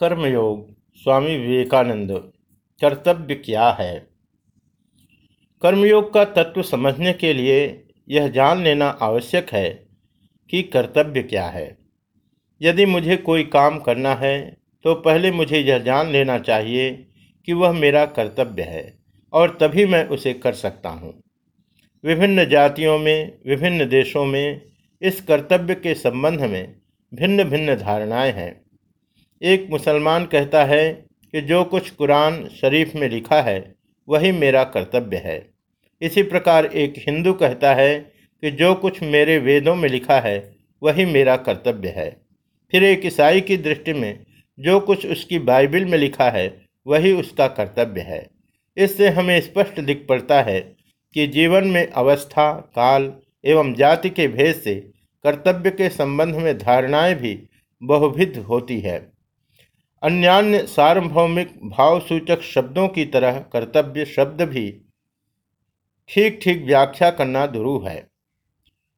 कर्मयोग, स्वामी विवेकानंद, कर्तव्य क्या है? कर्मयोग का तत्व समझने के लिए यह जान लेना आवश्यक है कि कर्तव्य क्या है। यदि मुझे कोई काम करना है तो पहले मुझे यह जान लेना चाहिए कि वह मेरा कर्तव्य है और तभी मैं उसे कर सकता हूँ। विभिन्न जातियों में, विभिन्न देशों में इस कर्तव्य के संबंध में भिन्न भिन्न धारणाएँ हैं। एक मुसलमान कहता है कि जो कुछ कुरान शरीफ में लिखा है, वही मेरा कर्तव्य है। इसी प्रकार एक हिंदू कहता है कि जो कुछ मेरे वेदों में लिखा है, वही मेरा कर्तव्य है। फिर एक ईसाई की दृष्टि में जो कुछ उसकी बाइबिल में लिखा है, वही उसका कर्तव्य है। इससे हमें स्पष्ट दिख पड़ता है कि जीवन में अवस्था, काल एवं जाति के भेद से कर्तव्य के संबंध में धारणाएँ भी बहुभिध होती है। अन्यान्य सार्वभौमिक भावसूचक शब्दों की तरह कर्तव्य शब्द भी ठीक ठीक व्याख्या करना दुरूह है।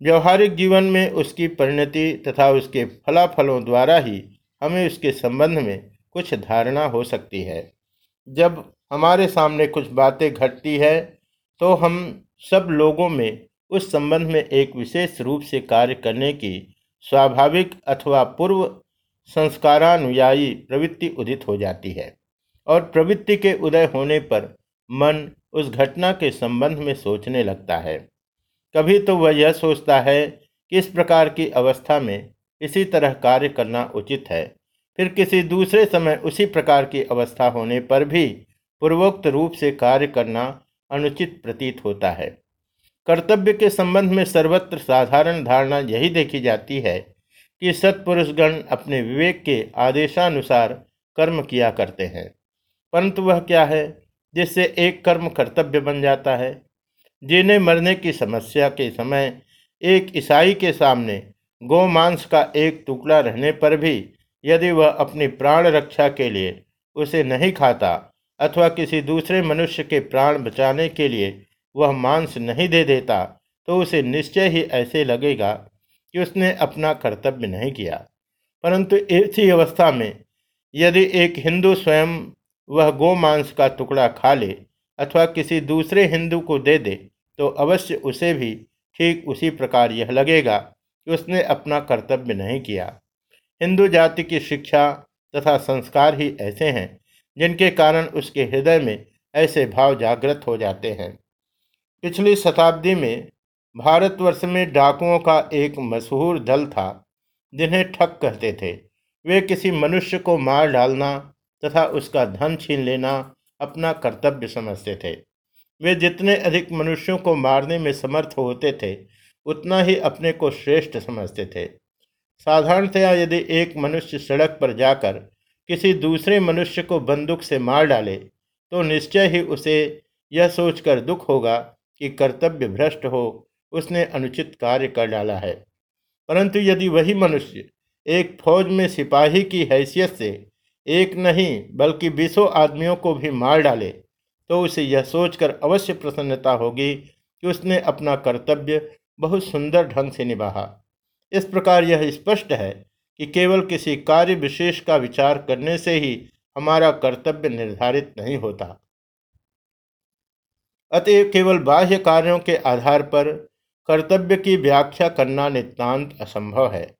व्यवहारिक जीवन में उसकी परिणति तथा उसके फलाफलों द्वारा ही हमें उसके संबंध में कुछ धारणा हो सकती है। जब हमारे सामने कुछ बातें घटती है तो हम सब लोगों में उस संबंध में एक विशेष रूप से कार्य करने की स्वाभाविक अथवा पूर्व संस्कारानुयायी प्रवृत्ति उदित हो जाती है और प्रवृत्ति के उदय होने पर मन उस घटना के संबंध में सोचने लगता है। कभी तो वह यह सोचता है कि इस प्रकार की अवस्था में इसी तरह कार्य करना उचित है। फिर किसी दूसरे समय उसी प्रकार की अवस्था होने पर भी पूर्वोक्त रूप से कार्य करना अनुचित प्रतीत होता है। कर्तव्य के संबंध में सर्वत्र साधारण धारणा यही देखी जाती है कि सत्पुरुषगण अपने विवेक के आदेशानुसार कर्म किया करते हैं। परंतु वह क्या है, जिससे एक कर्म कर्तव्य बन जाता है? जीने मरने की समस्या के समय एक ईसाई के सामने गोमांस का एक टुकड़ा रहने पर भी यदि वह अपनी प्राण रक्षा के लिए उसे नहीं खाता अथवा किसी दूसरे मनुष्य के प्राण बचाने के लिए वह मांस नहीं दे देता तो उसे निश्चय ही ऐसे लगेगा कि उसने अपना कर्तव्य नहीं किया। परंतु ऐसी अवस्था में यदि एक हिंदू स्वयं वह गोमांस का टुकड़ा खा ले अथवा किसी दूसरे हिंदू को दे दे तो अवश्य उसे भी ठीक उसी प्रकार यह लगेगा कि उसने अपना कर्तव्य नहीं किया। हिंदू जाति की शिक्षा तथा संस्कार ही ऐसे हैं, जिनके कारण उसके हृदय में ऐसे भाव जागृत हो जाते हैं। पिछली शताब्दी में भारतवर्ष में डाकुओं का एक मशहूर दल था, जिन्हें ठग कहते थे। वे किसी मनुष्य को मार डालना तथा उसका धन छीन लेना अपना कर्तव्य समझते थे। वे जितने अधिक मनुष्यों को मारने में समर्थ होते थे, उतना ही अपने को श्रेष्ठ समझते थे। साधारणतया यदि एक मनुष्य सड़क पर जाकर किसी दूसरे मनुष्य को बंदूक से मार डाले तो निश्चय ही उसे यह सोचकर दुख होगा कि कर्तव्य भ्रष्ट हो उसने अनुचित कार्य कर डाला है। परंतु यदि वही मनुष्य एक फौज में सिपाही की हैसियत से एक नहीं, बल्कि बीसों आदमियों को भी मार डाले तो उसे यह सोचकर अवश्य प्रसन्नता होगी कि उसने अपना कर्तव्य बहुत सुंदर ढंग से निभाया इस प्रकार यह स्पष्ट है कि केवल किसी कार्य विशेष का विचार करने से ही हमारा कर्तव्य निर्धारित नहीं होता। अतएव केवल बाह्य कार्यों के आधार पर कर्तव्य की व्याख्या करना नितांत असंभव है।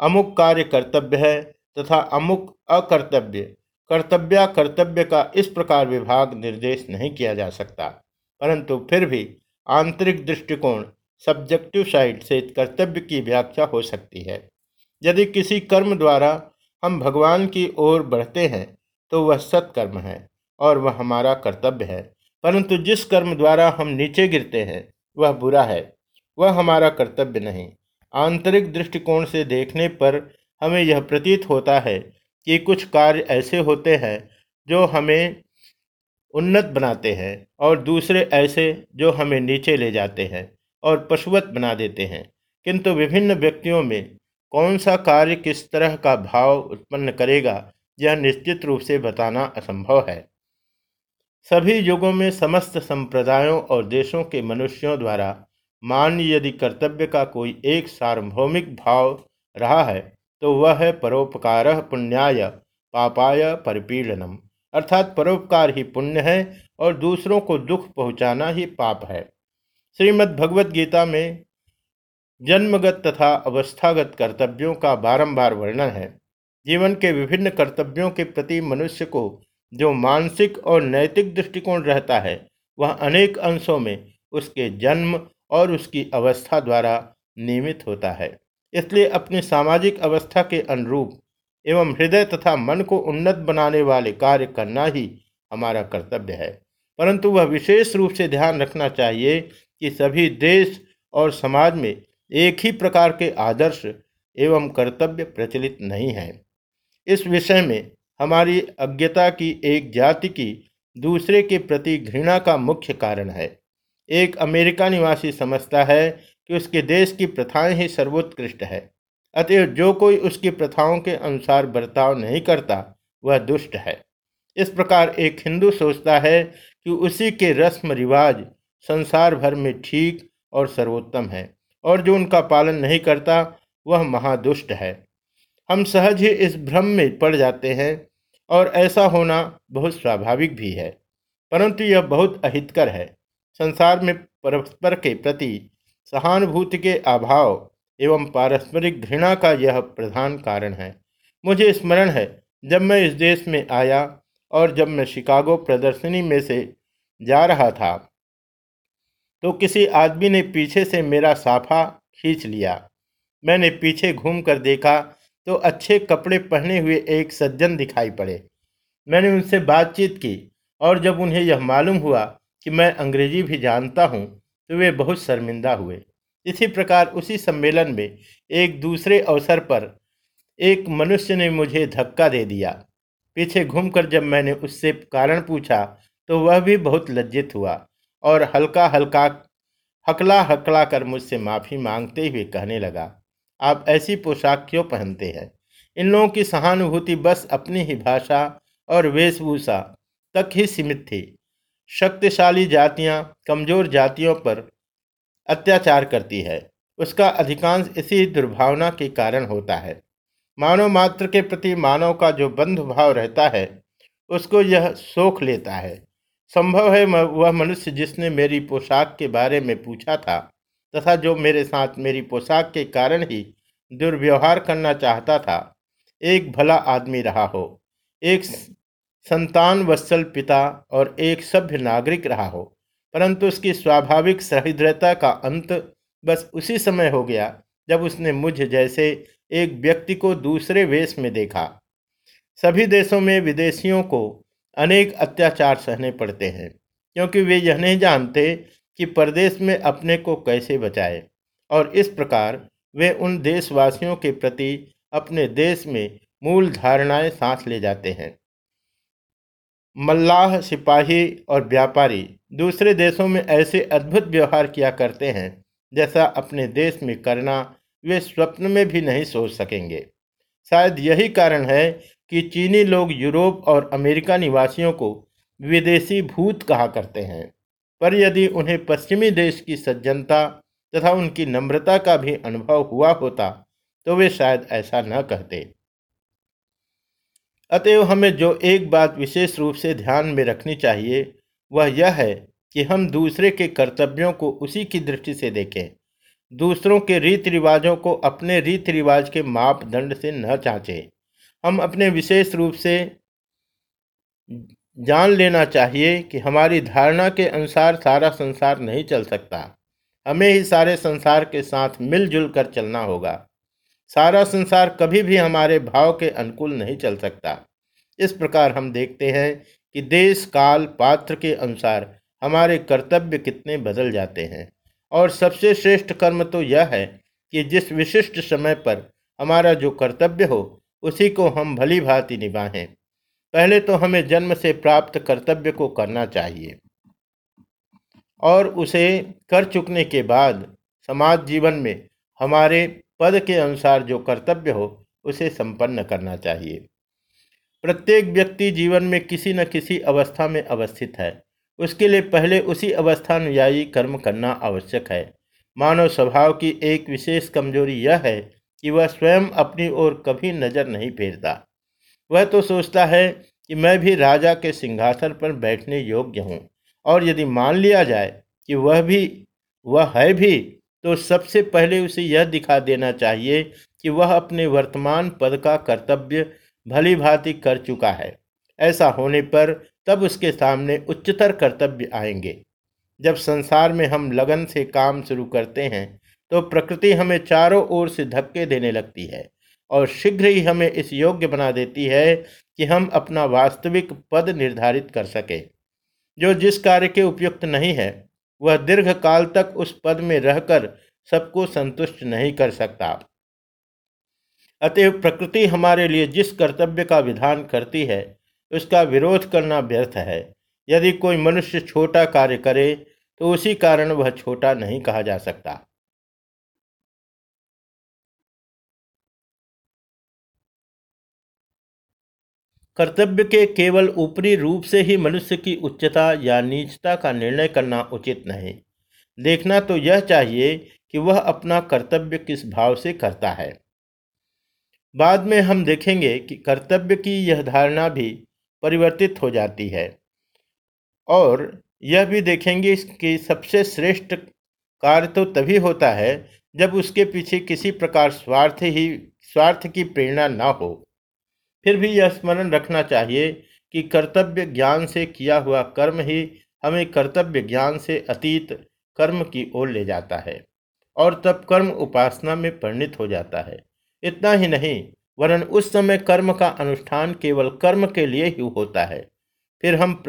अमुक कार्य कर्तव्य है तथा अमुक अकर्तव्य। कर्तव्य कर्तव्य का इस प्रकार विभाग निर्देश नहीं किया जा सकता। परंतु फिर भी आंतरिक दृष्टिकोण सब्जेक्टिव साइड से कर्तव्य की व्याख्या हो सकती है। यदि किसी कर्म द्वारा हम भगवान की ओर बढ़ते हैं तो वह सत्कर्म है और वह हमारा कर्तव्य है। परंतु जिस कर्म द्वारा हम नीचे गिरते हैं, वह बुरा है। वह हमारा कर्तव्य नहीं। आंतरिक दृष्टिकोण से देखने पर हमें यह प्रतीत होता है कि कुछ कार्य ऐसे होते हैं जो हमें उन्नत बनाते हैं और दूसरे ऐसे जो हमें नीचे ले जाते हैं और पशुवत बना देते हैं। किंतु विभिन्न व्यक्तियों में कौन सा कार्य किस तरह का भाव उत्पन्न करेगा, यह निश्चित रूप से बताना असंभव है। सभी युगों में समस्त संप्रदायों और देशों के मनुष्यों द्वारा मान्य यदि कर्तव्य का कोई एक सार्वभौमिक भाव रहा है तो वह है परोपकार पुण्याय, पापाय परिपीड़नम। अर्थात परोपकार ही पुण्य है और दूसरों को दुख पहुंचाना ही पाप है। श्रीमद् भगवत गीता में जन्मगत तथा अवस्थागत कर्तव्यों का बारंबार वर्णन है। जीवन के विभिन्न कर्तव्यों के प्रति मनुष्य को जो मानसिक और नैतिक दृष्टिकोण रहता है, वह अनेक अंशों में उसके जन्म और उसकी अवस्था द्वारा नियमित होता है। इसलिए अपनी सामाजिक अवस्था के अनुरूप एवं हृदय तथा मन को उन्नत बनाने वाले कार्य करना ही हमारा कर्तव्य है। परंतु वह विशेष रूप से ध्यान रखना चाहिए कि सभी देश और समाज में एक ही प्रकार के आदर्श एवं कर्तव्य प्रचलित नहीं हैं। इस विषय में हमारी अज्ञता की एक जाति की दूसरे के प्रति घृणा का मुख्य कारण है। एक अमेरिका निवासी समझता है कि उसके देश की प्रथाएँ ही सर्वोत्कृष्ट है। अतएव जो कोई उसकी प्रथाओं के अनुसार बर्ताव नहीं करता, वह दुष्ट है। इस प्रकार एक हिंदू सोचता है कि उसी के रस्म रिवाज संसार भर में ठीक और सर्वोत्तम है, और जो उनका पालन नहीं करता, वह महादुष्ट है। हम सहज ही इस भ्रम में पड़ जाते हैं, और ऐसा होना बहुत स्वाभाविक भी है, परंतु यह बहुत अहितकर है। संसार में परस्पर के प्रति सहानुभूति के अभाव एवं पारस्परिक घृणा का यह प्रधान कारण है। मुझे स्मरण है, जब मैं इस देश में आया और जब मैं शिकागो प्रदर्शनी में से जा रहा था तो किसी आदमी ने पीछे से मेरा साफा खींच लिया। मैंने पीछे घूमकर देखा तो अच्छे कपड़े पहने हुए एक सज्जन दिखाई पड़े। मैंने उनसे बातचीत की और जब उन्हें यह मालूम हुआ कि मैं अंग्रेज़ी भी जानता हूँ तो वे बहुत शर्मिंदा हुए। इसी प्रकार उसी सम्मेलन में एक दूसरे अवसर पर एक मनुष्य ने मुझे धक्का दे दिया। पीछे घूमकर जब मैंने उससे कारण पूछा तो वह भी बहुत लज्जित हुआ और हल्का हल्का हकला हकला कर मुझसे माफ़ी मांगते हुए कहने लगा, आप ऐसी पोशाक क्यों पहनते हैं? इन लोगों की सहानुभूति बस अपनी ही भाषा और वेशभूषा तक ही सीमित थी। शक्तिशाली जातियाँ कमज़ोर जातियों पर अत्याचार करती है। उसका अधिकांश इसी दुर्भावना के कारण होता है। मानव मात्र के प्रति मानव का जो बंधु भाव रहता है, उसको यह सोख लेता है। संभव है वह मनुष्य जिसने मेरी पोशाक के बारे में पूछा था, तथा जो मेरे साथ मेरी पोशाक के कारण ही दुर्व्यवहार करना चाहता था, एक भला आदमी रहा हो। एक संतान वत्सल पिता और एक सभ्य नागरिक रहा हो, परंतु उसकी स्वाभाविक सहृदयता का अंत बस उसी समय हो गया जब उसने मुझ जैसे एक व्यक्ति को दूसरे वेश में देखा। सभी देशों में विदेशियों को अनेक अत्याचार सहने पड़ते हैं, क्योंकि वे यह नहीं जानते कि प्रदेश में अपने को कैसे बचाए, और इस प्रकार वे उन देशवासियों के प्रति अपने देश में मूल धारणाएँ सांस ले जाते हैं। मल्लाह, सिपाही और व्यापारी दूसरे देशों में ऐसे अद्भुत व्यवहार किया करते हैं, जैसा अपने देश में करना वे स्वप्न में भी नहीं सोच सकेंगे। शायद यही कारण है कि चीनी लोग यूरोप और अमेरिका निवासियों को विदेशी भूत कहा करते हैं। पर यदि उन्हें पश्चिमी देश की सज्जनता तथा उनकी नम्रता का भी अनुभव हुआ होता तो वे शायद ऐसा न कहते। अतएव हमें जो एक बात विशेष रूप से ध्यान में रखनी चाहिए, वह यह है कि हम दूसरे के कर्तव्यों को उसी की दृष्टि से देखें। दूसरों के रीति रिवाजों को अपने रीति रिवाज के मापदंड से न चाचें हम अपने विशेष रूप से जान लेना चाहिए कि हमारी धारणा के अनुसार सारा संसार नहीं चल सकता। हमें ही सारे संसार के साथ मिलजुल कर चलना होगा। सारा संसार कभी भी हमारे भाव के अनुकूल नहीं चल सकता। इस प्रकार हम देखते हैं कि देश काल पात्र के अनुसार हमारे कर्तव्य कितने बदल जाते हैं। और सबसे श्रेष्ठ कर्म तो यह है कि जिस विशिष्ट समय पर हमारा जो कर्तव्य हो, उसी को हम भली भांति निभाएँ। पहले तो हमें जन्म से प्राप्त कर्तव्य को करना चाहिए। और उसे कर चुकने के बाद समाज जीवन में हमारे पद के अनुसार जो कर्तव्य हो, उसे संपन्न करना चाहिए। प्रत्येक व्यक्ति जीवन में किसी न किसी अवस्था में अवस्थित है। उसके लिए पहले उसी अवस्थानुयायी कर्म करना आवश्यक है। मानव स्वभाव की एक विशेष कमज़ोरी यह है कि वह स्वयं अपनी ओर कभी नज़र नहीं फेरता। वह तो सोचता है कि मैं भी राजा के सिंहासन पर बैठने योग्य हूँ, और यदि मान लिया जाए कि वह भी, वह है भी तो सबसे पहले उसे यह दिखा देना चाहिए कि वह अपने वर्तमान पद का कर्तव्य भली भांति कर चुका है। ऐसा होने पर तब उसके सामने उच्चतर कर्तव्य आएँगे। जब संसार में हम लगन से काम शुरू करते हैं तो प्रकृति हमें चारों ओर से धक्के देने लगती है और शीघ्र ही हमें इस योग्य बना देती है कि हम अपना वास्तविक पद निर्धारित कर सकें। जो जिस कार्य के उपयुक्त नहीं है वह दीर्घ काल तक उस पद में रहकर सबको संतुष्ट नहीं कर सकता। अतएव प्रकृति हमारे लिए जिस कर्तव्य का विधान करती है, उसका विरोध करना व्यर्थ है। यदि कोई मनुष्य छोटा कार्य करे तो उसी कारण वह छोटा नहीं कहा जा सकता। कर्तव्य के केवल ऊपरी रूप से ही मनुष्य की उच्चता या नीचता का निर्णय करना उचित नहीं। देखना तो यह चाहिए कि वह अपना कर्तव्य किस भाव से करता है। बाद में हम देखेंगे कि कर्तव्य की यह धारणा भी परिवर्तित हो जाती है। और यह भी देखेंगे कि सबसे श्रेष्ठ कार्य तो तभी होता है जब उसके पीछे किसी प्रकार स्वार्थ ही, स्वार्थ की प्रेरणा ना हो। फिर भी यह स्मरण रखना चाहिए कि कर्तव्य ज्ञान से किया हुआ कर्म ही हमें कर्तव्य ज्ञान से अतीत कर्म की ओर ले जाता है और तब कर्म उपासना में परिणित हो जाता है। इतना ही नहीं, वरन उस समय कर्म का अनुष्ठान केवल कर्म के लिए ही होता है। फिर हम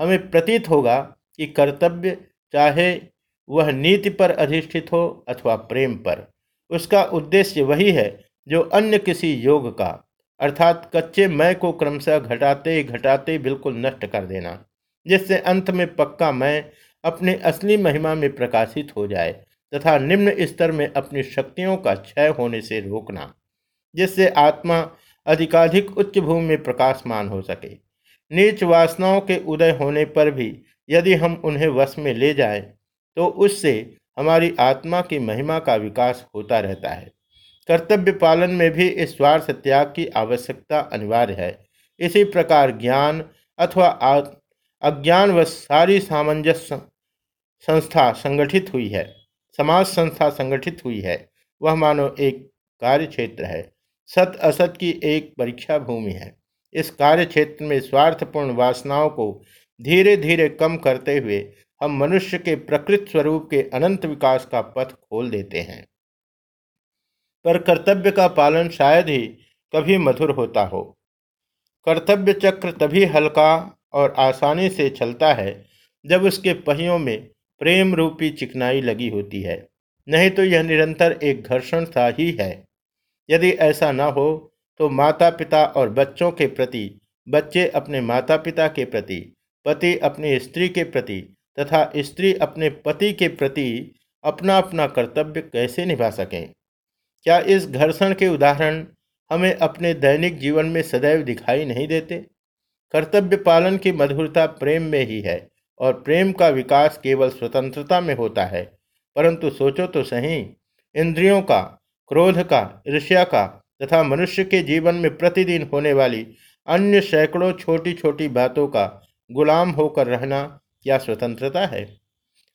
हमें प्रतीत होगा कि कर्तव्य चाहे वह नीति पर अधिष्ठित हो अथवा प्रेम पर, उसका उद्देश्य वही है जो अन्य किसी योग का अर्थात कच्चे मैं को क्रमशः घटाते घटाते बिल्कुल नष्ट कर देना जिससे अंत में पक्का मैं अपने असली महिमा में प्रकाशित हो जाए तथा निम्न स्तर में अपनी शक्तियों का क्षय होने से रोकना जिससे आत्मा अधिकाधिक उच्च भूमि में प्रकाशमान हो सके। नीच वासनाओं के उदय होने पर भी यदि हम उन्हें वश में ले जाएँ, तो उससे हमारी आत्मा की महिमा का विकास होता रहता है। कर्तव्य पालन में भी इस स्वार्थ त्याग की आवश्यकता अनिवार्य है। इसी प्रकार ज्ञान अथवा अज्ञान व सारी सामंजस्य संस्था संगठित हुई है। समाज संस्था संगठित हुई है। वह मानो एक कार्य क्षेत्र है। सत असत की एक परीक्षा भूमि है। इस कार्य क्षेत्र में स्वार्थपूर्ण वासनाओं को धीरे धीरे कम करते हुए हम मनुष्य के प्रकृत स्वरूप के अनंत विकास का पथ खोल देते हैं। पर कर्तव्य का पालन शायद ही कभी मधुर होता हो। कर्तव्य चक्र तभी हल्का और आसानी से चलता है जब उसके पहियों में प्रेम रूपी चिकनाई लगी होती है। नहीं तो यह निरंतर एक घर्षण सा ही है। यदि ऐसा न हो तो माता पिता और बच्चों के प्रति, बच्चे अपने माता पिता के प्रति, पति अपनी स्त्री के प्रति तथा स्त्री अपने पति के प्रति अपना अपना कर्तव्य कैसे निभा सकें? क्या इस घर्षण के उदाहरण हमें अपने दैनिक जीवन में सदैव दिखाई नहीं देते? कर्तव्य पालन की मधुरता प्रेम में ही है और प्रेम का विकास केवल स्वतंत्रता में होता है। परंतु सोचो तो सही, इंद्रियों का, क्रोध का, ईर्ष्या का तथा मनुष्य के जीवन में प्रतिदिन होने वाली अन्य सैकड़ों छोटी छोटी बातों का गुलाम होकर रहना क्या स्वतंत्रता है?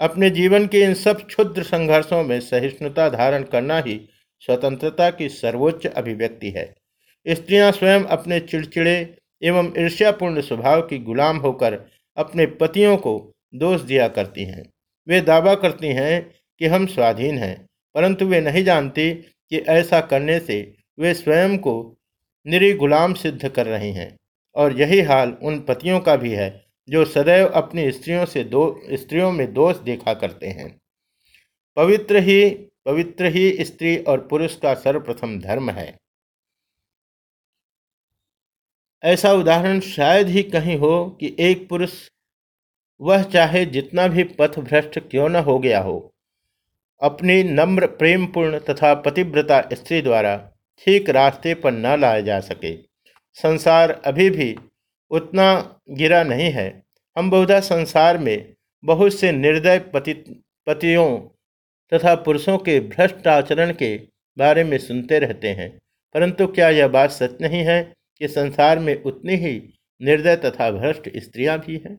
अपने जीवन के इन सब क्षुद्र संघर्षों में सहिष्णुता धारण करना ही स्वतंत्रता की सर्वोच्च अभिव्यक्ति है। स्त्रियाँ स्वयं अपने चिड़चिड़े एवं ईर्ष्यापूर्ण स्वभाव की गुलाम होकर अपने पतियों को दोष दिया करती हैं। वे दावा करती हैं कि हम स्वाधीन हैं, परंतु वे नहीं जानती कि ऐसा करने से वे स्वयं को निरी गुलाम सिद्ध कर रही हैं। और यही हाल उन पतियों का भी है, जो सदैव अपनी स्त्रियों से दो, स्त्रियों में दोष देखा करते हैं। पवित्र ही पवित्र ही स्त्री और पुरुष का सर्वप्रथम धर्म है। ऐसा उदाहरण शायद ही कहीं हो कि एक पुरुष वह चाहे जितना भी पथ भ्रष्ट क्यों न हो गया हो, अपनी नम्र प्रेमपूर्ण तथा पतिव्रता स्त्री द्वारा ठीक रास्ते पर न लाया जा सके। संसार अभी भी उतना गिरा नहीं है। हम बहुधा संसार में बहुत से निर्दय पति, पतियों तथा पुरुषों के भ्रष्ट आचरण के बारे में सुनते रहते हैं। परंतु क्या यह बात सच नहीं है कि संसार में उतनी ही निर्दय तथा भ्रष्ट स्त्रियाँ भी हैं?